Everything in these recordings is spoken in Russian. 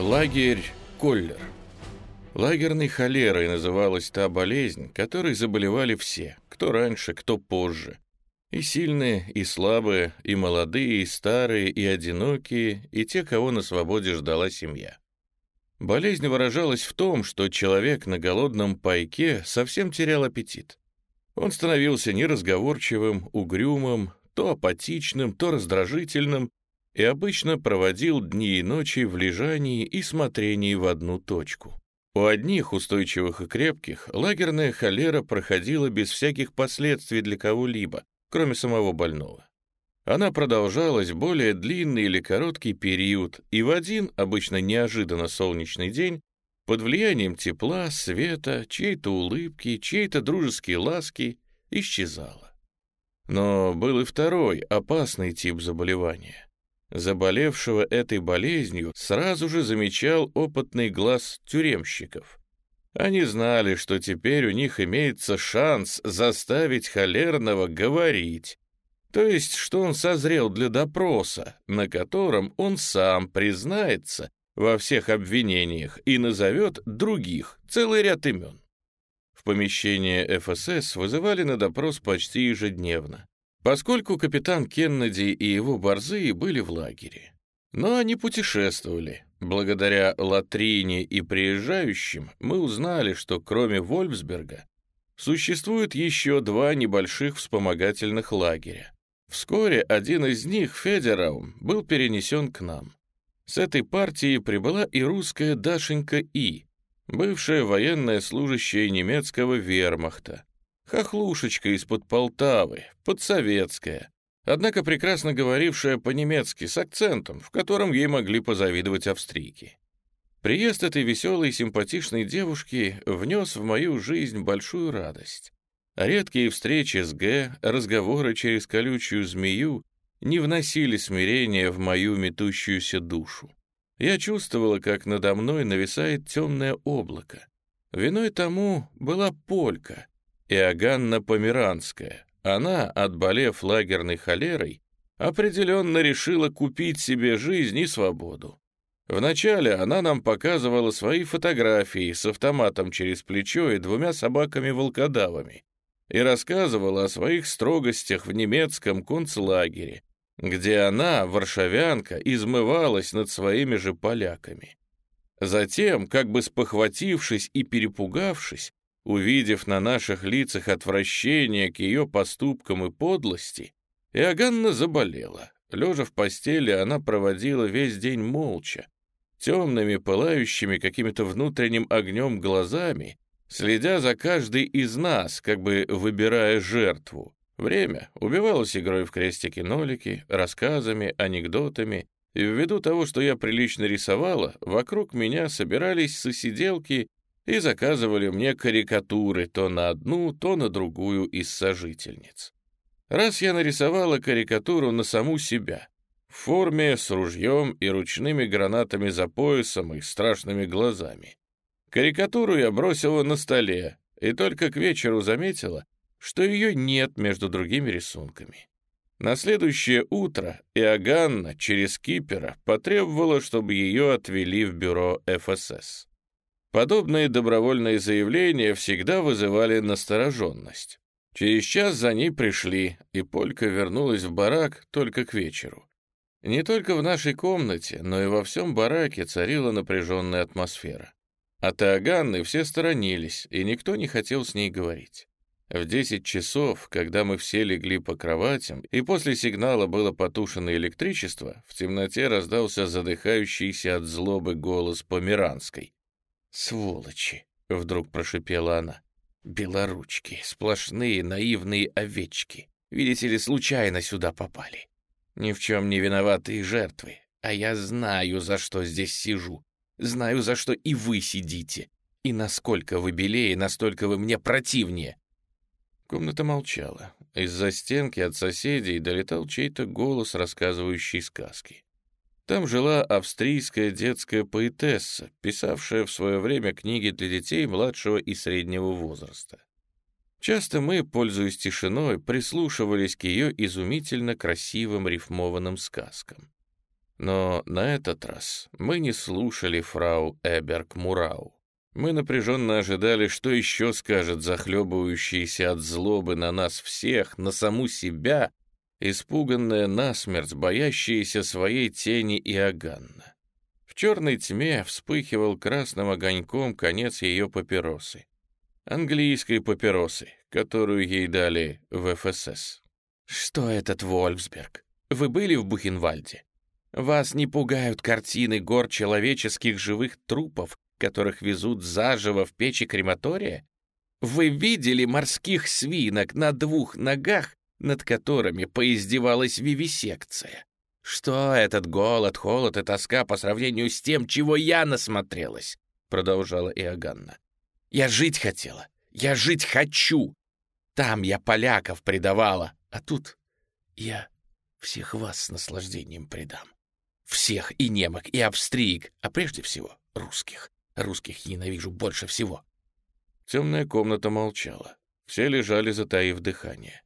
Лагерь Коллер. Лагерной холерой называлась та болезнь, которой заболевали все, кто раньше, кто позже. И сильные, и слабые, и молодые, и старые, и одинокие, и те, кого на свободе ждала семья. Болезнь выражалась в том, что человек на голодном пайке совсем терял аппетит. Он становился неразговорчивым, угрюмым, то апатичным, то раздражительным, и обычно проводил дни и ночи в лежании и смотрении в одну точку. У одних, устойчивых и крепких, лагерная холера проходила без всяких последствий для кого-либо, кроме самого больного. Она продолжалась более длинный или короткий период, и в один, обычно неожиданно солнечный день, под влиянием тепла, света, чьей-то улыбки, чьей-то дружеской ласки, исчезала. Но был и второй, опасный тип заболевания. Заболевшего этой болезнью сразу же замечал опытный глаз тюремщиков. Они знали, что теперь у них имеется шанс заставить холерного говорить, то есть, что он созрел для допроса, на котором он сам признается во всех обвинениях и назовет других, целый ряд имен. В помещение ФСС вызывали на допрос почти ежедневно поскольку капитан Кеннеди и его борзые были в лагере. Но они путешествовали. Благодаря латрине и приезжающим мы узнали, что кроме Вольфсберга существует еще два небольших вспомогательных лагеря. Вскоре один из них, Федераум, был перенесен к нам. С этой партии прибыла и русская Дашенька И, бывшая военная служащая немецкого вермахта, Хохлушечка из-под Полтавы, подсоветская, однако прекрасно говорившая по-немецки с акцентом, в котором ей могли позавидовать австрийки. Приезд этой веселой симпатичной девушки внес в мою жизнь большую радость. Редкие встречи с Г, разговоры через колючую змею не вносили смирения в мою метущуюся душу. Я чувствовала, как надо мной нависает темное облако. Виной тому была полька, Иоганна Померанская. Она, отболев лагерной холерой, определенно решила купить себе жизнь и свободу. Вначале она нам показывала свои фотографии с автоматом через плечо и двумя собаками-волкодавами и рассказывала о своих строгостях в немецком концлагере, где она, варшавянка, измывалась над своими же поляками. Затем, как бы спохватившись и перепугавшись, Увидев на наших лицах отвращение к ее поступкам и подлости, Иоганна заболела. Лежа в постели, она проводила весь день молча, темными, пылающими каким-то внутренним огнем глазами, следя за каждой из нас, как бы выбирая жертву. Время убивалось игрой в крестики-нолики, рассказами, анекдотами, и ввиду того, что я прилично рисовала, вокруг меня собирались сосиделки и заказывали мне карикатуры то на одну, то на другую из сожительниц. Раз я нарисовала карикатуру на саму себя, в форме с ружьем и ручными гранатами за поясом и страшными глазами. Карикатуру я бросила на столе и только к вечеру заметила, что ее нет между другими рисунками. На следующее утро Иоганна через кипера потребовала, чтобы ее отвели в бюро ФСС. Подобные добровольные заявления всегда вызывали настороженность. Через час за ней пришли, и Полька вернулась в барак только к вечеру. Не только в нашей комнате, но и во всем бараке царила напряженная атмосфера. От Иоганны все сторонились, и никто не хотел с ней говорить. В десять часов, когда мы все легли по кроватям, и после сигнала было потушено электричество, в темноте раздался задыхающийся от злобы голос Померанской. «Сволочи!» — вдруг прошипела она. «Белоручки, сплошные наивные овечки. Видите ли, случайно сюда попали. Ни в чем не виноватые жертвы. А я знаю, за что здесь сижу. Знаю, за что и вы сидите. И насколько вы белее, настолько вы мне противнее». Комната молчала. Из-за стенки от соседей долетал чей-то голос, рассказывающий сказки. Там жила австрийская детская поэтесса, писавшая в свое время книги для детей младшего и среднего возраста. Часто мы, пользуясь тишиной, прислушивались к ее изумительно красивым рифмованным сказкам. Но на этот раз мы не слушали фрау Эберг Мурау. Мы напряженно ожидали, что еще скажет захлебывающийся от злобы на нас всех, на саму себя, испуганная насмерть, боящаяся своей тени Иоганна. В черной тьме вспыхивал красным огоньком конец ее папиросы. Английской папиросы, которую ей дали в ФСС. «Что этот Вольфсберг? Вы были в Бухенвальде?» Вас не пугают картины гор человеческих живых трупов, которых везут заживо в печи крематория? Вы видели морских свинок на двух ногах, над которыми поиздевалась вивисекция? Что этот голод, холод и тоска по сравнению с тем, чего я насмотрелась? Продолжала Иоганна. Я жить хотела, я жить хочу. Там я поляков предавала, а тут я всех вас с наслаждением предам. Всех и немок, и австриек, а прежде всего русских. Русских ненавижу больше всего. Темная комната молчала. Все лежали, затаив дыхание.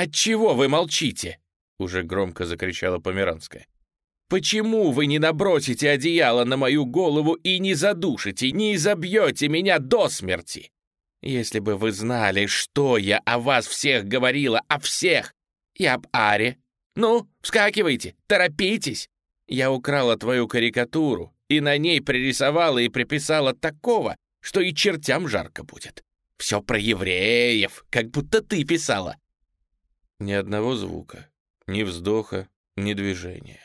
«Отчего вы молчите?» — уже громко закричала Померанская. «Почему вы не набросите одеяло на мою голову и не задушите, не изобьете меня до смерти? Если бы вы знали, что я о вас всех говорила, о всех, и об Аре. Ну, вскакивайте, торопитесь. Я украла твою карикатуру и на ней пририсовала и приписала такого, что и чертям жарко будет. Все про евреев, как будто ты писала. Ни одного звука, ни вздоха, ни движения.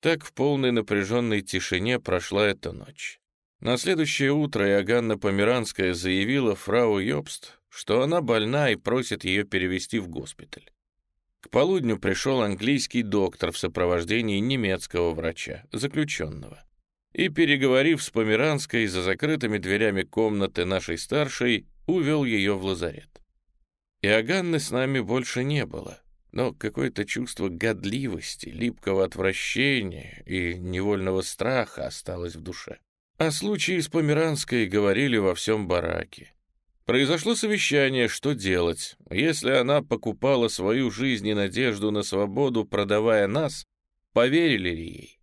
Так в полной напряженной тишине прошла эта ночь. На следующее утро Иоганна Померанская заявила фрау Йобст, что она больна и просит ее перевести в госпиталь. К полудню пришел английский доктор в сопровождении немецкого врача, заключенного. И, переговорив с Померанской за закрытыми дверями комнаты нашей старшей, увел ее в лазарет. Иоганны с нами больше не было, но какое-то чувство годливости, липкого отвращения и невольного страха осталось в душе. О случае с Померанской говорили во всем бараке. Произошло совещание, что делать. Если она покупала свою жизнь и надежду на свободу, продавая нас, поверили ли ей?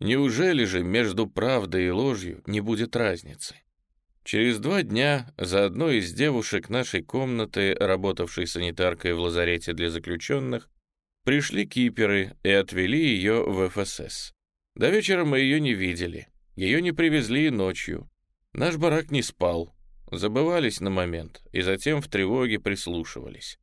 Неужели же между правдой и ложью не будет разницы? Через два дня за одной из девушек нашей комнаты, работавшей санитаркой в лазарете для заключенных, пришли киперы и отвели ее в ФСС. До вечера мы ее не видели. Ее не привезли ночью. Наш барак не спал, забывались на момент и затем в тревоге прислушивались.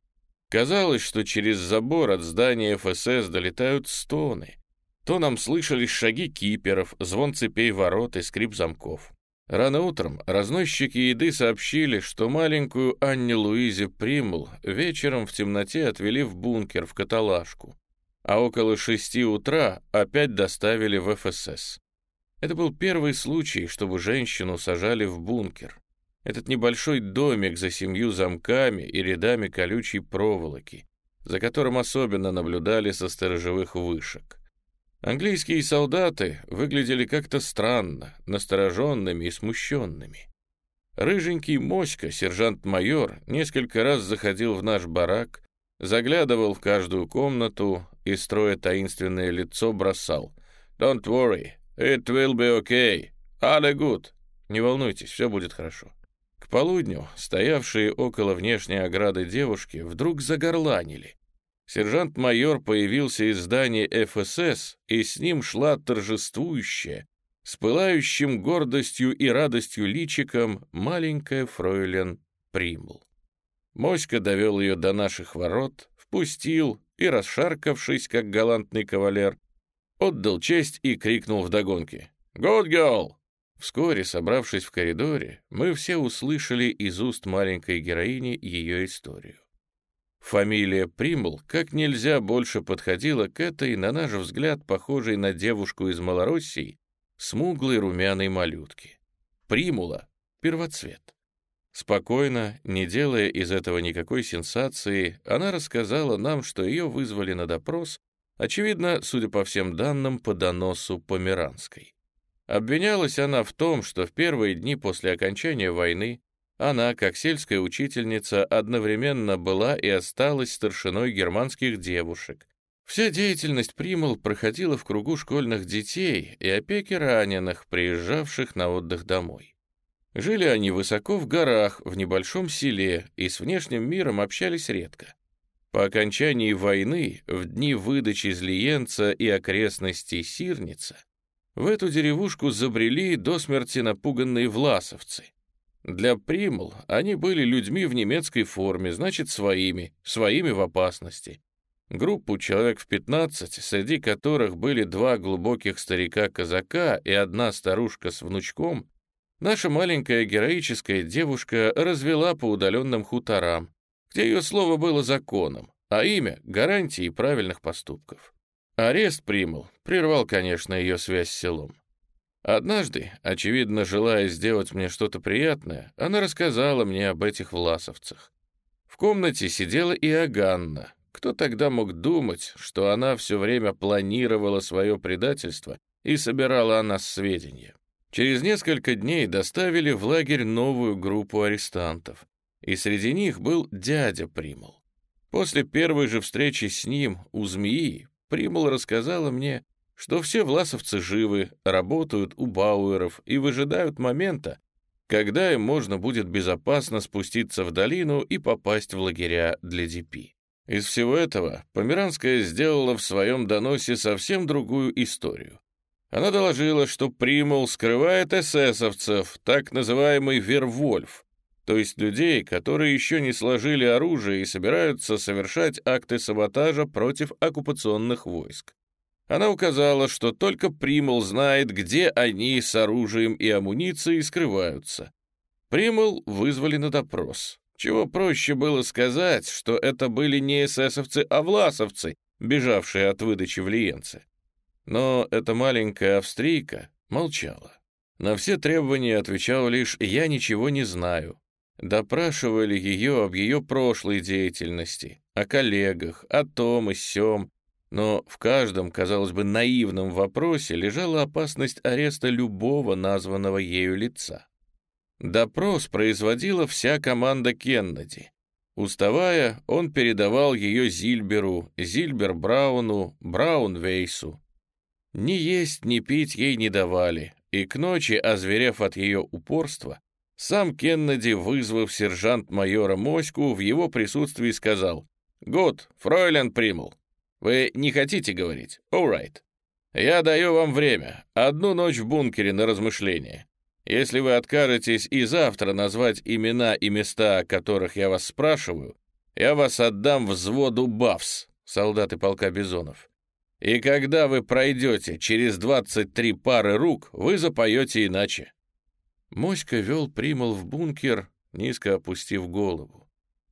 Казалось, что через забор от здания ФСС долетают стоны. То нам слышались шаги киперов, звон цепей ворот и скрип замков. Рано утром разносчики еды сообщили, что маленькую Анне Луизе Примл вечером в темноте отвели в бункер в каталажку, а около шести утра опять доставили в ФСС. Это был первый случай, чтобы женщину сажали в бункер. Этот небольшой домик за семью замками и рядами колючей проволоки, за которым особенно наблюдали со сторожевых вышек. Английские солдаты выглядели как-то странно, настороженными и смущенными. Рыженький моська, сержант-майор, несколько раз заходил в наш барак, заглядывал в каждую комнату и, строя таинственное лицо, бросал «Don't worry, it will be okay, all good». «Не волнуйтесь, все будет хорошо» полудню стоявшие около внешней ограды девушки вдруг загорланили. Сержант-майор появился из здания ФСС, и с ним шла торжествующая, с пылающим гордостью и радостью личиком маленькая фройлен Примл. Моська довел ее до наших ворот, впустил и, расшаркавшись, как галантный кавалер, отдал честь и крикнул вдогонке «Good girl!» Вскоре, собравшись в коридоре, мы все услышали из уст маленькой героини ее историю. Фамилия Примл как нельзя больше подходила к этой, на наш взгляд, похожей на девушку из Малороссии, смуглой румяной малютке. Примула — первоцвет. Спокойно, не делая из этого никакой сенсации, она рассказала нам, что ее вызвали на допрос, очевидно, судя по всем данным, по доносу Померанской. Обвинялась она в том, что в первые дни после окончания войны она, как сельская учительница, одновременно была и осталась старшиной германских девушек, Вся деятельность Примул проходила в кругу школьных детей и опеки раненых, приезжавших на отдых домой. Жили они высоко в горах, в небольшом селе, и с внешним миром общались редко. По окончании войны, в дни выдачи Злиенца и окрестностей Сирница, в эту деревушку забрели до смерти напуганные власовцы. Для Примул они были людьми в немецкой форме, значит, своими, своими в опасности. Группу человек в 15, среди которых были два глубоких старика-казака и одна старушка с внучком, наша маленькая героическая девушка развела по удаленным хуторам, где ее слово было законом, а имя — гарантией правильных поступков. Арест примул, прервал, конечно, ее связь с селом. Однажды, очевидно, желая сделать мне что-то приятное, она рассказала мне об этих власовцах. В комнате сидела и Аганна. Кто тогда мог думать, что она все время планировала свое предательство и собирала о нас сведения? Через несколько дней доставили в лагерь новую группу арестантов, и среди них был дядя Примул. После первой же встречи с ним у змеи Примул рассказала мне, что все власовцы живы, работают у Бауэров и выжидают момента, когда им можно будет безопасно спуститься в долину и попасть в лагеря для ДП. Из всего этого Померанская сделала в своем доносе совсем другую историю. Она доложила, что Примул скрывает эсэсовцев, так называемый Вервольф, то есть людей, которые еще не сложили оружие и собираются совершать акты саботажа против оккупационных войск. Она указала, что только Примул знает, где они с оружием и амуницией скрываются. Примул вызвали на допрос. Чего проще было сказать, что это были не эсэсовцы, а власовцы, бежавшие от выдачи в Лиенце. Но эта маленькая австрийка молчала. На все требования отвечал лишь «я ничего не знаю». Допрашивали ее об ее прошлой деятельности, о коллегах, о том и сём, но в каждом, казалось бы, наивном вопросе лежала опасность ареста любого названного ею лица. Допрос производила вся команда Кеннеди. Уставая, он передавал ее Зильберу, Зильбер Брауну, Браун Вейсу. Ни есть, ни пить ей не давали, и к ночи, озверев от ее упорства, сам Кеннеди, вызвав сержант-майора Моську, в его присутствии сказал «Гуд, фройлен примул. Вы не хотите говорить? All Я даю вам время, одну ночь в бункере на размышление. Если вы откажетесь и завтра назвать имена и места, о которых я вас спрашиваю, я вас отдам взводу БАФС, солдаты полка Бизонов. И когда вы пройдете через 23 пары рук, вы запоете иначе». Моська вел Примал в бункер, низко опустив голову.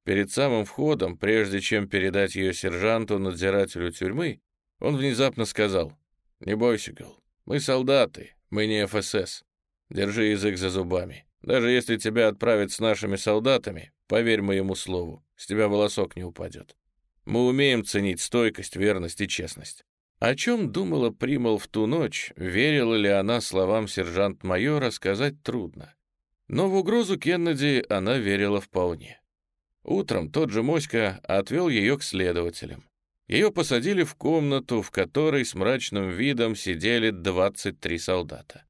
Перед самым входом, прежде чем передать ее сержанту, надзирателю тюрьмы, он внезапно сказал, «Не бойся, Гал, мы солдаты, мы не ФСС. Держи язык за зубами. Даже если тебя отправят с нашими солдатами, поверь моему слову, с тебя волосок не упадет. Мы умеем ценить стойкость, верность и честность. О чем думала Примал в ту ночь, верила ли она словам сержант-майора, сказать трудно. Но в угрозу Кеннеди она верила вполне. Утром тот же Моська отвел ее к следователям. Ее посадили в комнату, в которой с мрачным видом сидели 23 солдата.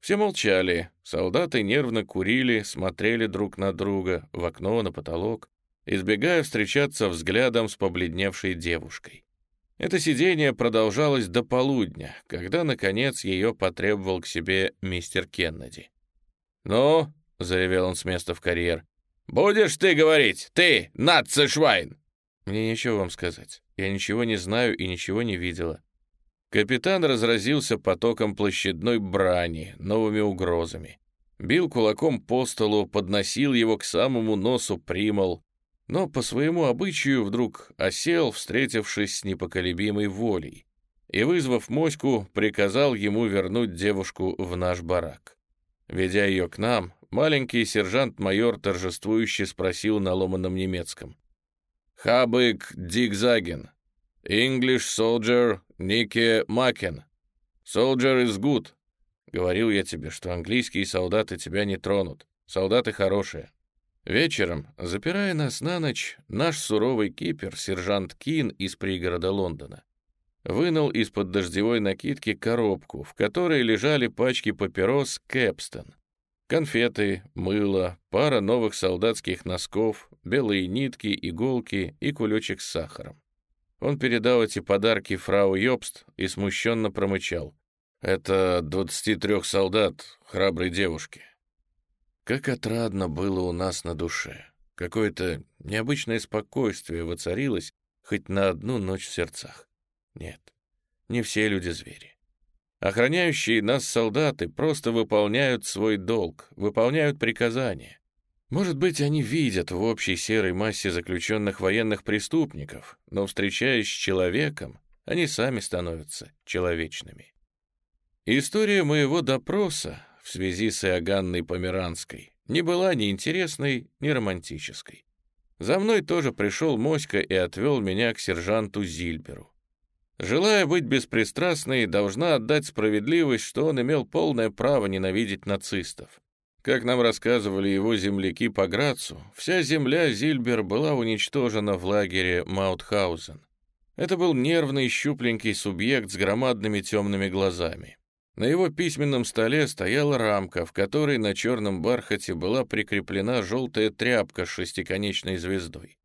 Все молчали, солдаты нервно курили, смотрели друг на друга, в окно, на потолок, избегая встречаться взглядом с побледневшей девушкой. Это сидение продолжалось до полудня, когда, наконец, ее потребовал к себе мистер Кеннеди. «Ну», — заревел он с места в карьер, — «будешь ты говорить, ты, нацишвайн!» «Мне нечего вам сказать. Я ничего не знаю и ничего не видела». Капитан разразился потоком площадной брани, новыми угрозами. Бил кулаком по столу, подносил его к самому носу примол, но по своему обычаю вдруг осел, встретившись с непоколебимой волей, и, вызвав моську, приказал ему вернуть девушку в наш барак. Ведя ее к нам, маленький сержант-майор торжествующе спросил на ломаном немецком. «Хабык Дигзаген, English soldier Нике Макен, soldier is good». Говорил я тебе, что английские солдаты тебя не тронут. Солдаты хорошие. Вечером, запирая нас на ночь, наш суровый кипер, сержант Кин из пригорода Лондона, вынул из-под дождевой накидки коробку, в которой лежали пачки папирос «Кэпстон». Конфеты, мыло, пара новых солдатских носков, белые нитки, иголки и кулечек с сахаром. Он передал эти подарки фрау Йобст и смущенно промычал. «Это 23 солдат, храброй девушки». Как отрадно было у нас на душе. Какое-то необычное спокойствие воцарилось хоть на одну ночь в сердцах. Нет, не все люди звери. Охраняющие нас солдаты просто выполняют свой долг, выполняют приказания. Может быть, они видят в общей серой массе заключенных военных преступников, но, встречаясь с человеком, они сами становятся человечными. История моего допроса в связи с Иоганной Померанской не была ни интересной, ни романтической. За мной тоже пришел Моська и отвел меня к сержанту Зильберу. Желая быть беспристрастной, должна отдать справедливость, что он имел полное право ненавидеть нацистов. Как нам рассказывали его земляки по Грацу, вся земля Зильбер была уничтожена в лагере Маутхаузен. Это был нервный, щупленький субъект с громадными темными глазами. На его письменном столе стояла рамка, в которой на черном бархате была прикреплена желтая тряпка с шестиконечной звездой.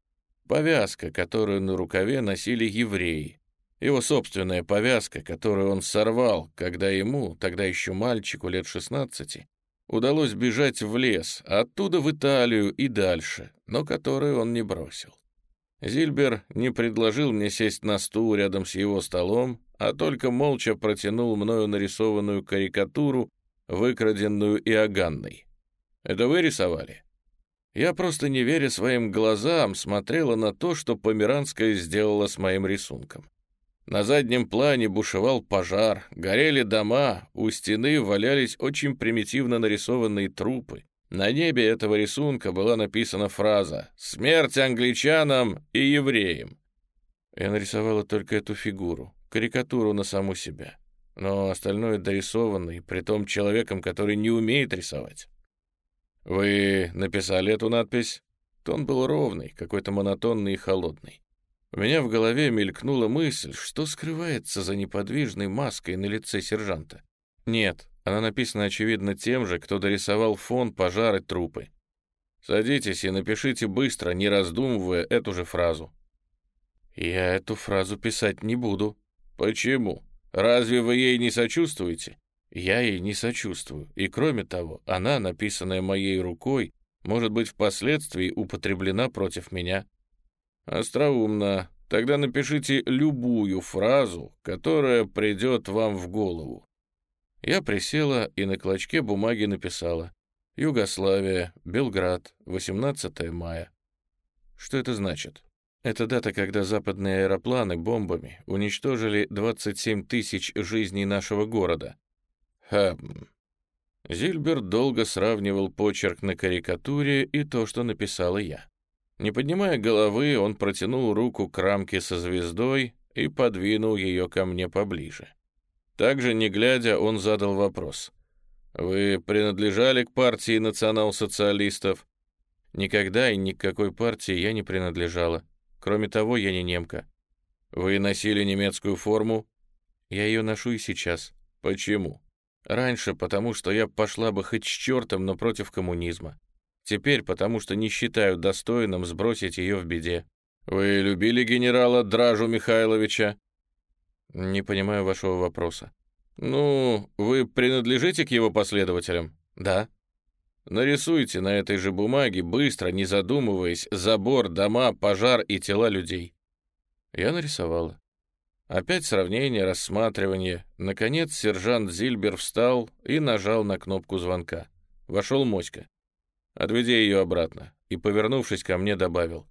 Повязка, которую на рукаве носили евреи, его собственная повязка, которую он сорвал, когда ему, тогда еще мальчику лет 16, удалось бежать в лес, оттуда в Италию и дальше, но которую он не бросил. Зильбер не предложил мне сесть на стул рядом с его столом, а только молча протянул мною нарисованную карикатуру, выкраденную Иоганной. «Это вы рисовали?» Я просто, не веря своим глазам, смотрела на то, что Померанская сделала с моим рисунком. На заднем плане бушевал пожар, горели дома, у стены валялись очень примитивно нарисованные трупы. На небе этого рисунка была написана фраза «Смерть англичанам и евреям». Я нарисовала только эту фигуру, карикатуру на саму себя. Но остальное дорисовано, и притом человеком, который не умеет рисовать. «Вы написали эту надпись?» Тон был ровный, какой-то монотонный и холодный. У меня в голове мелькнула мысль, что скрывается за неподвижной маской на лице сержанта. Нет, она написана, очевидно, тем же, кто дорисовал фон пожары трупы. Садитесь и напишите быстро, не раздумывая эту же фразу. Я эту фразу писать не буду. Почему? Разве вы ей не сочувствуете? Я ей не сочувствую. И кроме того, она, написанная моей рукой, может быть впоследствии употреблена против меня. «Остроумно. Тогда напишите любую фразу, которая придет вам в голову». Я присела и на клочке бумаги написала «Югославия, Белград, 18 мая». Что это значит? Это дата, когда западные аэропланы бомбами уничтожили 27 тысяч жизней нашего города. Хм. Зильберт долго сравнивал почерк на карикатуре и то, что написала я. Не поднимая головы, он протянул руку к рамке со звездой и подвинул ее ко мне поближе. Также, не глядя, он задал вопрос. «Вы принадлежали к партии национал-социалистов?» «Никогда и ни к какой партии я не принадлежала. Кроме того, я не немка». «Вы носили немецкую форму?» «Я ее ношу и сейчас». «Почему?» «Раньше, потому что я пошла бы хоть с чертом, но против коммунизма. Теперь, потому что не считаю достойным сбросить ее в беде. Вы любили генерала Дражу Михайловича? Не понимаю вашего вопроса. Ну, вы принадлежите к его последователям? Да. Нарисуйте на этой же бумаге, быстро, не задумываясь, забор, дома, пожар и тела людей. Я нарисовала. Опять сравнение, рассматривание. Наконец сержант Зильбер встал и нажал на кнопку звонка. Вошел Моська. Отведи ее обратно. И, повернувшись ко мне, добавил.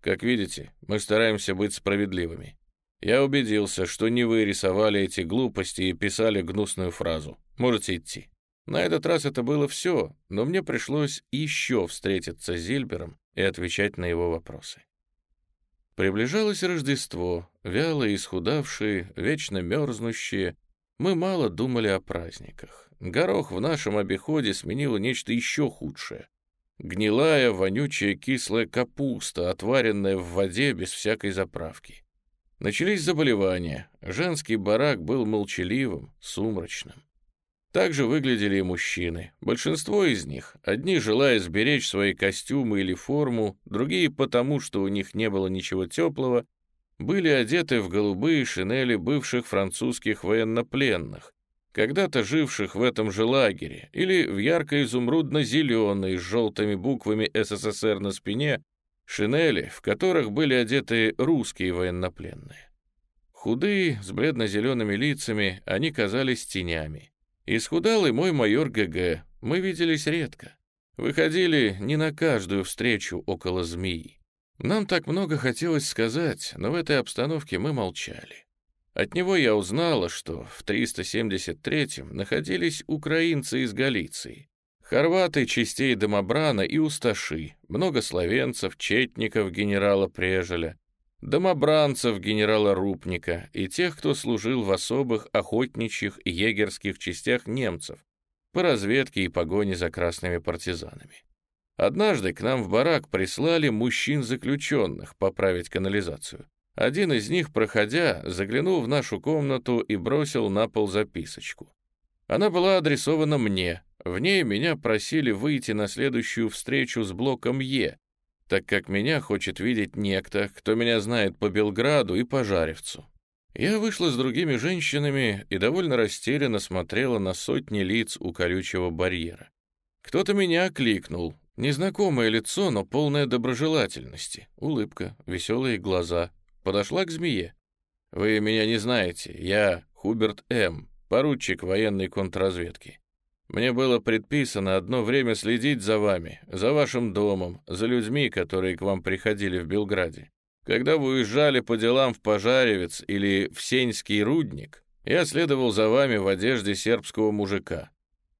Как видите, мы стараемся быть справедливыми. Я убедился, что не вы рисовали эти глупости и писали гнусную фразу. Можете идти. На этот раз это было все, но мне пришлось еще встретиться с Зильбером и отвечать на его вопросы. Приближалось Рождество, вялые, исхудавшие, вечно мерзнущие. Мы мало думали о праздниках. Горох в нашем обиходе сменило нечто еще худшее. Гнилая, вонючая, кислая капуста, отваренная в воде без всякой заправки. Начались заболевания. Женский барак был молчаливым, сумрачным. Так же выглядели и мужчины. Большинство из них, одни желая сберечь свои костюмы или форму, другие потому, что у них не было ничего теплого, были одеты в голубые шинели бывших французских военнопленных, когда-то живших в этом же лагере, или в ярко-изумрудно-зеленые с желтыми буквами СССР на спине шинели, в которых были одеты русские военнопленные. Худые, с бледно-зелеными лицами, они казались тенями. Исхудалый мой майор ГГ, мы виделись редко. Выходили не на каждую встречу около змеи. Нам так много хотелось сказать, но в этой обстановке мы молчали. От него я узнала, что в 373-м находились украинцы из Галиции, хорваты частей Домобрана и Усташи, много словенцев, четников генерала Прежеля, домобранцев генерала Рупника и тех, кто служил в особых охотничьих и егерских частях немцев по разведке и погоне за красными партизанами. Однажды к нам в барак прислали мужчин-заключенных поправить канализацию. Один из них, проходя, заглянул в нашу комнату и бросил на пол записочку. Она была адресована мне. В ней меня просили выйти на следующую встречу с блоком Е, так как меня хочет видеть некто, кто меня знает по Белграду и по Жаревцу. Я вышла с другими женщинами и довольно растерянно смотрела на сотни лиц у колючего барьера. Кто-то меня окликнул. Незнакомое лицо, но полное доброжелательности. Улыбка, веселые глаза. Подошла к змее. «Вы меня не знаете. Я Хуберт М., поручик военной контрразведки. Мне было предписано одно время следить за вами, за вашим домом, за людьми, которые к вам приходили в Белграде. Когда вы уезжали по делам в Пожаревец или в Сеньский рудник, я следовал за вами в одежде сербского мужика.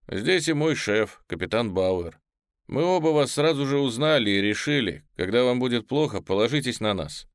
Здесь и мой шеф, капитан Бауэр. Мы оба вас сразу же узнали и решили, когда вам будет плохо, положитесь на нас.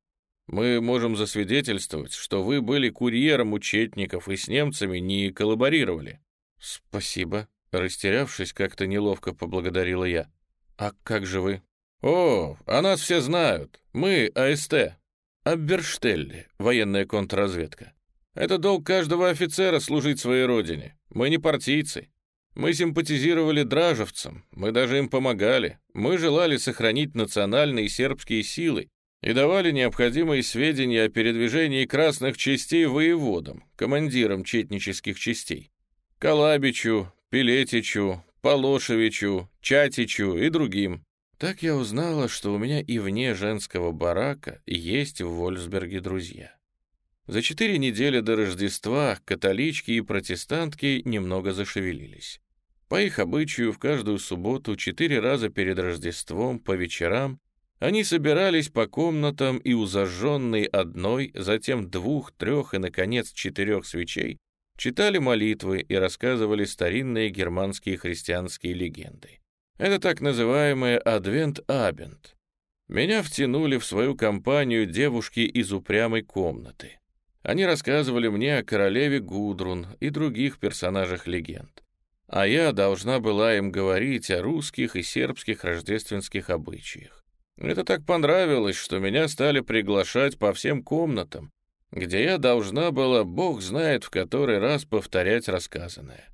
Мы можем засвидетельствовать, что вы были курьером у четников и с немцами не коллаборировали». «Спасибо», Растерявшись, как-то неловко поблагодарила я. «А как же вы?» «О, о нас все знают. Мы АСТ. Абберштелли, военная контрразведка. Это долг каждого офицера служить своей родине. Мы не партийцы. Мы симпатизировали дражевцам, мы даже им помогали. Мы желали сохранить национальные сербские силы и давали необходимые сведения о передвижении красных частей воеводам, командирам четнических частей. Калабичу, Пилетичу, Полошевичу, Чатичу и другим. Так я узнала, что у меня и вне женского барака есть в Вольсберге друзья. За четыре недели до Рождества католички и протестантки немного зашевелились. По их обычаю, в каждую субботу четыре раза перед Рождеством по вечерам они собирались по комнатам и у зажженной одной, затем двух, трех и, наконец, четырех свечей читали молитвы и рассказывали старинные германские христианские легенды. Это так называемый «Адвент-Абент». Меня втянули в свою компанию девушки из упрямой комнаты. Они рассказывали мне о королеве Гудрун и других персонажах легенд. А я должна была им говорить о русских и сербских рождественских обычаях. Это так понравилось, что меня стали приглашать по всем комнатам, где я должна была, бог знает в который раз, повторять рассказанное.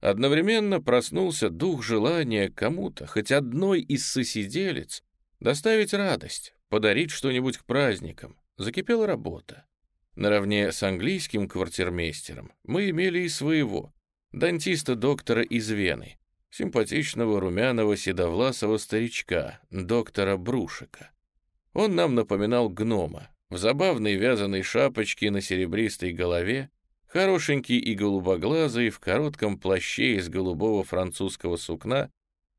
Одновременно проснулся дух желания кому-то, хоть одной из сосиделец, доставить радость, подарить что-нибудь к праздникам. Закипела работа. Наравне с английским квартирмейстером мы имели и своего, дантиста-доктора из Вены, симпатичного румяного седовласого старичка, доктора Брушика. Он нам напоминал гнома, в забавной вязаной шапочке на серебристой голове, хорошенький и голубоглазый, в коротком плаще из голубого французского сукна,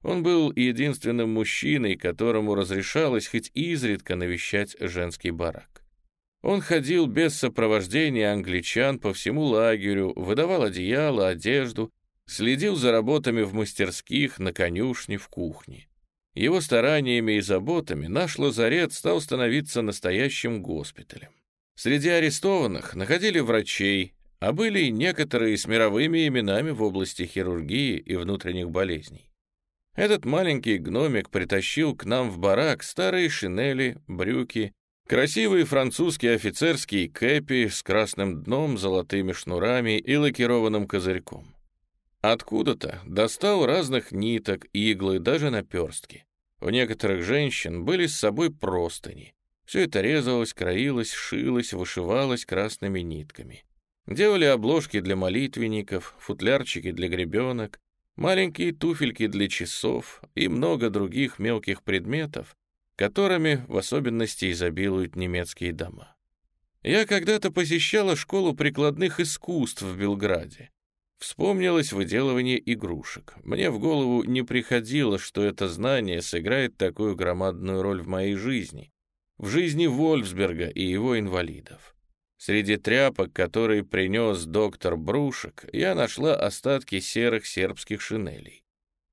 он был единственным мужчиной, которому разрешалось хоть изредка навещать женский барак. Он ходил без сопровождения англичан по всему лагерю, выдавал одеяло, одежду, следил за работами в мастерских, на конюшне, в кухне. Его стараниями и заботами наш лазарет стал становиться настоящим госпиталем. Среди арестованных находили врачей, а были и некоторые с мировыми именами в области хирургии и внутренних болезней. Этот маленький гномик притащил к нам в барак старые шинели, брюки, Красивые французские офицерские кэпи с красным дном, золотыми шнурами и лакированным козырьком. Откуда-то достал разных ниток, иглы, даже наперстки. У некоторых женщин были с собой простыни. Все это резалось, краилось, шилось, вышивалось красными нитками. Делали обложки для молитвенников, футлярчики для гребенок, маленькие туфельки для часов и много других мелких предметов, которыми в особенности изобилуют немецкие дома. Я когда-то посещала школу прикладных искусств в Белграде. Вспомнилось выделывание игрушек. Мне в голову не приходило, что это знание сыграет такую громадную роль в моей жизни, в жизни Вольфсберга и его инвалидов. Среди тряпок, которые принес доктор Брушек, я нашла остатки серых сербских шинелей.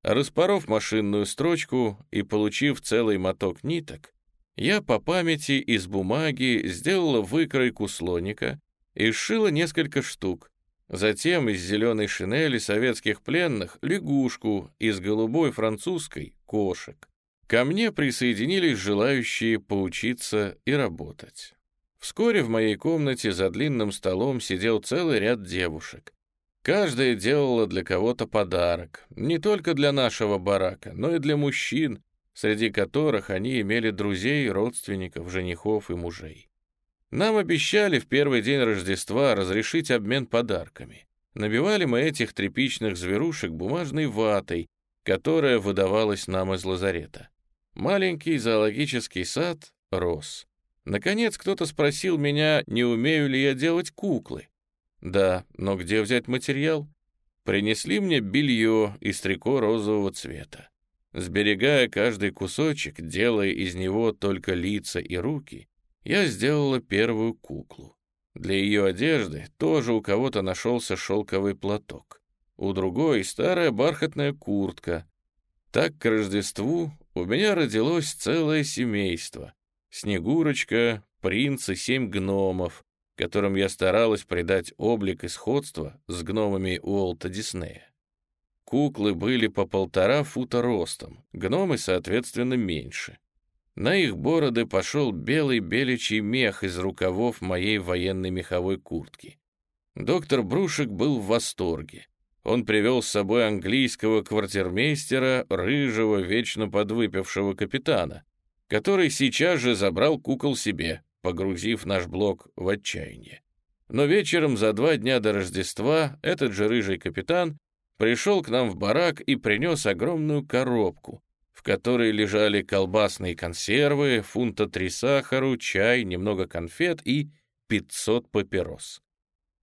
Распоров машинную строчку и получив целый моток ниток, я по памяти из бумаги сделала выкройку слоника и сшила несколько штук. Затем из зеленой шинели советских пленных лягушку, из голубой французской — кошек. Ко мне присоединились желающие поучиться и работать. Вскоре в моей комнате за длинным столом сидел целый ряд девушек. Каждая делала для кого-то подарок, не только для нашего барака, но и для мужчин, среди которых они имели друзей, родственников, женихов и мужей. Нам обещали в первый день Рождества разрешить обмен подарками. Набивали мы этих тряпичных зверушек бумажной ватой, которая выдавалась нам из лазарета. Маленький зоологический сад рос. Наконец кто-то спросил меня, не умею ли я делать куклы. Да, но где взять материал? Принесли мне белье из трико розового цвета. Сберегая каждый кусочек, делая из него только лица и руки, я сделала первую куклу. Для ее одежды тоже у кого-то нашелся шелковый платок. У другой — старая бархатная куртка. Так к Рождеству у меня родилось целое семейство. Снегурочка, принц и семь гномов, которым я старалась придать облик и сходство с гномами Уолта Диснея. Куклы были по полтора фута ростом, гномы, соответственно, меньше. На их бороды пошел белый беличий мех из рукавов моей военной меховой куртки. Доктор Брушек был в восторге. Он привел с собой английского квартирмейстера, рыжего, вечно подвыпившего капитана, который сейчас же забрал кукол себе, погрузив наш блок в отчаяние. Но вечером за два дня до Рождества этот же рыжий капитан пришел к нам в барак и принес огромную коробку, в которой лежали колбасные консервы, фунта три сахару, чай, немного конфет и 500 папирос.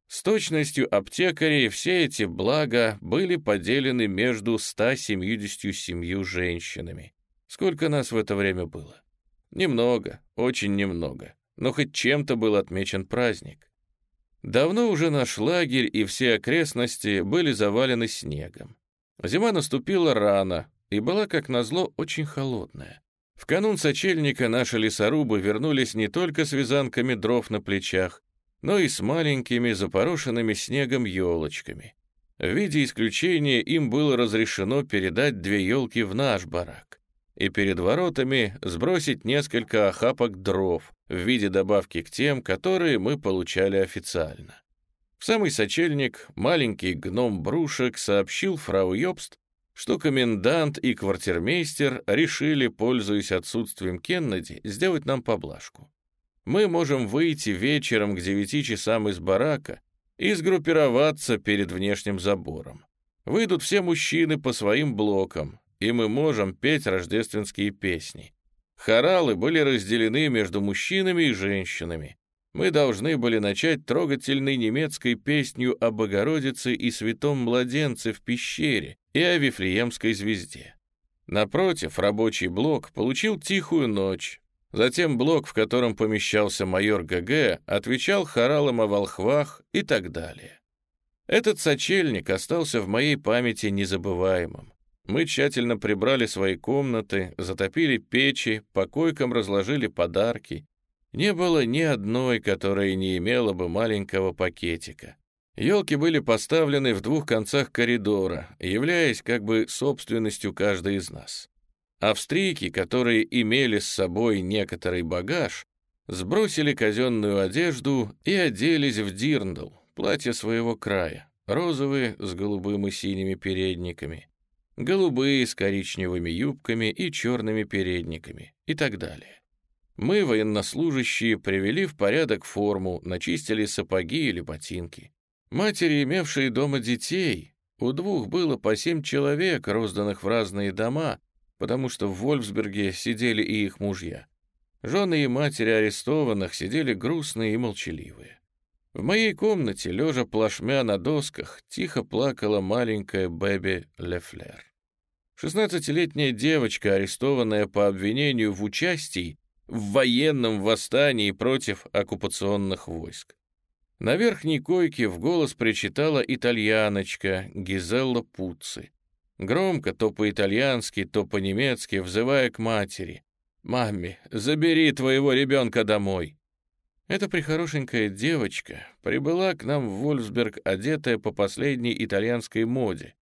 С точностью аптекарей все эти блага были поделены между 177 женщинами. Сколько нас в это время было? Немного, очень немного но хоть чем-то был отмечен праздник. Давно уже наш лагерь и все окрестности были завалены снегом. Зима наступила рано и была, как назло, очень холодная. В канун сочельника наши лесорубы вернулись не только с вязанками дров на плечах, но и с маленькими запорошенными снегом елочками. В виде исключения им было разрешено передать две елки в наш барак и перед воротами сбросить несколько охапок дров в виде добавки к тем, которые мы получали официально. В самый сочельник маленький гном Брушек сообщил фрау Йобст, что комендант и квартирмейстер решили, пользуясь отсутствием Кеннеди, сделать нам поблажку. Мы можем выйти вечером к девяти часам из барака и сгруппироваться перед внешним забором. Выйдут все мужчины по своим блокам, и мы можем петь рождественские песни. Хоралы были разделены между мужчинами и женщинами. Мы должны были начать трогательной немецкой песню о Богородице и святом младенце в пещере и о Вифлеемской звезде. Напротив, рабочий блок получил тихую ночь. Затем блок, в котором помещался майор ГГ, отвечал хоралам о волхвах и так далее. Этот сочельник остался в моей памяти незабываемым. Мы тщательно прибрали свои комнаты, затопили печи, по койкам разложили подарки. Не было ни одной, которая не имела бы маленького пакетика. Елки были поставлены в двух концах коридора, являясь как бы собственностью каждой из нас. Австрийки, которые имели с собой некоторый багаж, Сбросили казенную одежду и оделись в дирндл, платье своего края, розовые с голубым и синими передниками, голубые с коричневыми юбками и черными передниками и так далее. Мы, военнослужащие, привели в порядок форму, начистили сапоги или ботинки. Матери, имевшие дома детей, у двух было по семь человек, розданных в разные дома, потому что в Вольфсберге сидели и их мужья. Жены и матери арестованных сидели грустные и молчаливые. В моей комнате, лежа плашмя на досках, тихо плакала маленькая Бэби Лефлер. Шестнадцатилетняя девочка, арестованная по обвинению в участии в военном восстании против оккупационных войск. На верхней койке в голос причитала итальяночка Гизелла Пуцци. Громко, то по-итальянски, то по-немецки, взывая к матери. «Мамми, забери твоего ребенка домой!» Эта прихорошенькая девочка прибыла к нам в Вольфсберг, одетая по последней итальянской моде,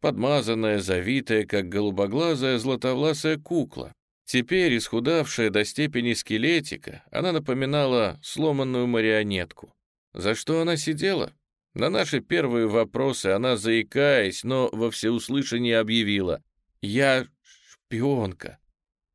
подмазанная, завитая, как голубоглазая златовласая кукла, Теперь, исхудавшая до степени скелетика, она напоминала сломанную марионетку. За что она сидела? На наши первые вопросы она, заикаясь, но во всеуслышание объявила «Я шпионка».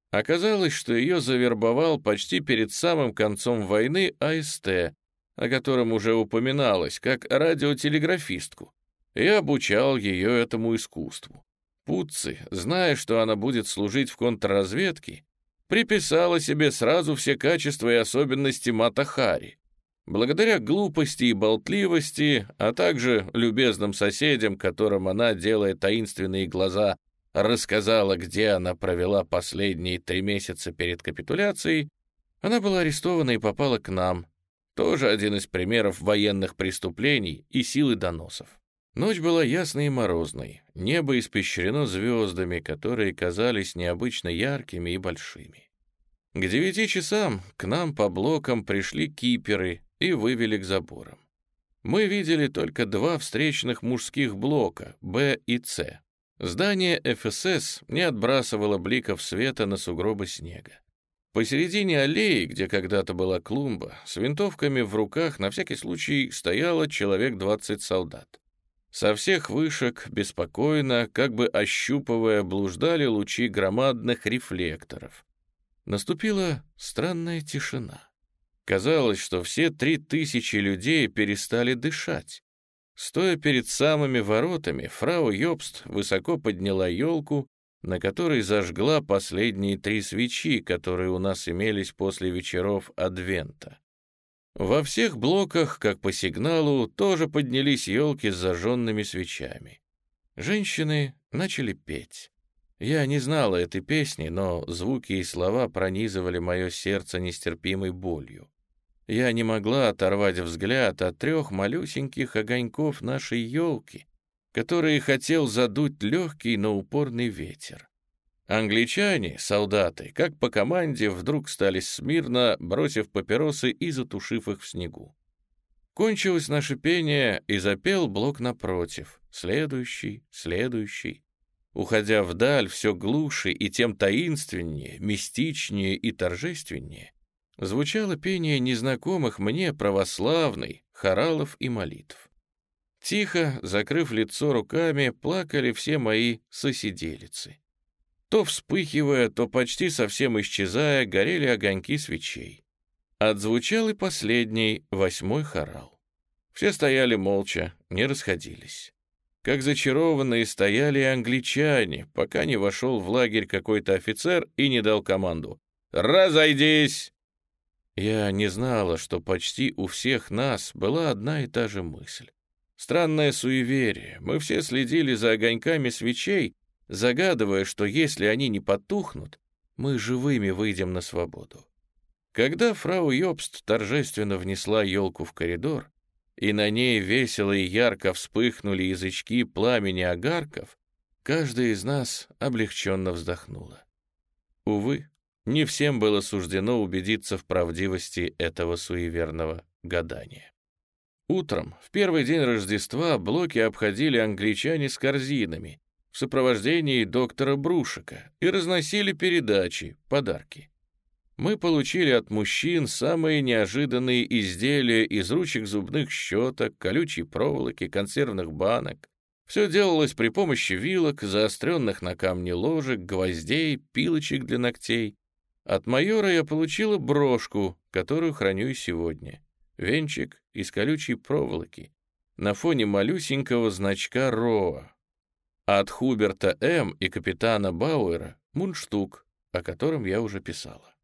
Оказалось, что ее завербовал почти перед самым концом войны АСТ, о котором уже упоминалось, как радиотелеграфистку, и обучал ее этому искусству. Путци, зная, что она будет служить в контрразведке, приписала себе сразу все качества и особенности Матахари. Благодаря глупости и болтливости, а также любезным соседям, которым она, делая таинственные глаза, рассказала, где она провела последние три месяца перед капитуляцией, она была арестована и попала к нам. Тоже один из примеров военных преступлений и силы доносов. Ночь была ясной и морозной, небо испещрено звездами, которые казались необычно яркими и большими. К девяти часам к нам по блокам пришли киперы и вывели к заборам. Мы видели только два встречных мужских блока, Б и С. Здание ФСС не отбрасывало бликов света на сугробы снега. Посередине аллеи, где когда-то была клумба, с винтовками в руках на всякий случай стояло человек 20 солдат. Со всех вышек, беспокойно, как бы ощупывая, блуждали лучи громадных рефлекторов. Наступила странная тишина. Казалось, что все три тысячи людей перестали дышать. Стоя перед самыми воротами, фрау Йобст высоко подняла елку, на которой зажгла последние три свечи, которые у нас имелись после вечеров Адвента. Во всех блоках, как по сигналу, тоже поднялись елки с зажженными свечами. Женщины начали петь. Я не знала этой песни, но звуки и слова пронизывали мое сердце нестерпимой болью. Я не могла оторвать взгляд от трех малюсеньких огоньков нашей елки, которые хотел задуть легкий, но упорный ветер. Англичане, солдаты, как по команде, вдруг стали смирно, бросив папиросы и затушив их в снегу. Кончилось наше пение, и запел блок напротив. Следующий, следующий. Уходя вдаль, все глуше и тем таинственнее, мистичнее и торжественнее, звучало пение незнакомых мне православной, хоралов и молитв. Тихо, закрыв лицо руками, плакали все мои соседелицы. То вспыхивая, то почти совсем исчезая, горели огоньки свечей. Отзвучал и последний, восьмой хорал. Все стояли молча, не расходились. Как зачарованные стояли и англичане, пока не вошел в лагерь какой-то офицер и не дал команду. «Разойдись!» Я не знала, что почти у всех нас была одна и та же мысль. Странное суеверие. Мы все следили за огоньками свечей, загадывая, что если они не потухнут, мы живыми выйдем на свободу. Когда фрау Йобст торжественно внесла елку в коридор, и на ней весело и ярко вспыхнули язычки пламени огарков, каждая из нас облегченно вздохнула. Увы, не всем было суждено убедиться в правдивости этого суеверного гадания. Утром, в первый день Рождества, блоки обходили англичане с корзинами, в сопровождении доктора Брушика и разносили передачи, подарки. Мы получили от мужчин самые неожиданные изделия из ручек зубных щеток, колючей проволоки, консервных банок. Все делалось при помощи вилок, заостренных на камне ложек, гвоздей, пилочек для ногтей. От майора я получила брошку, которую храню и сегодня. Венчик из колючей проволоки на фоне малюсенького значка РОА. От Хуберта М. и капитана Бауэра мундштук, о котором я уже писала.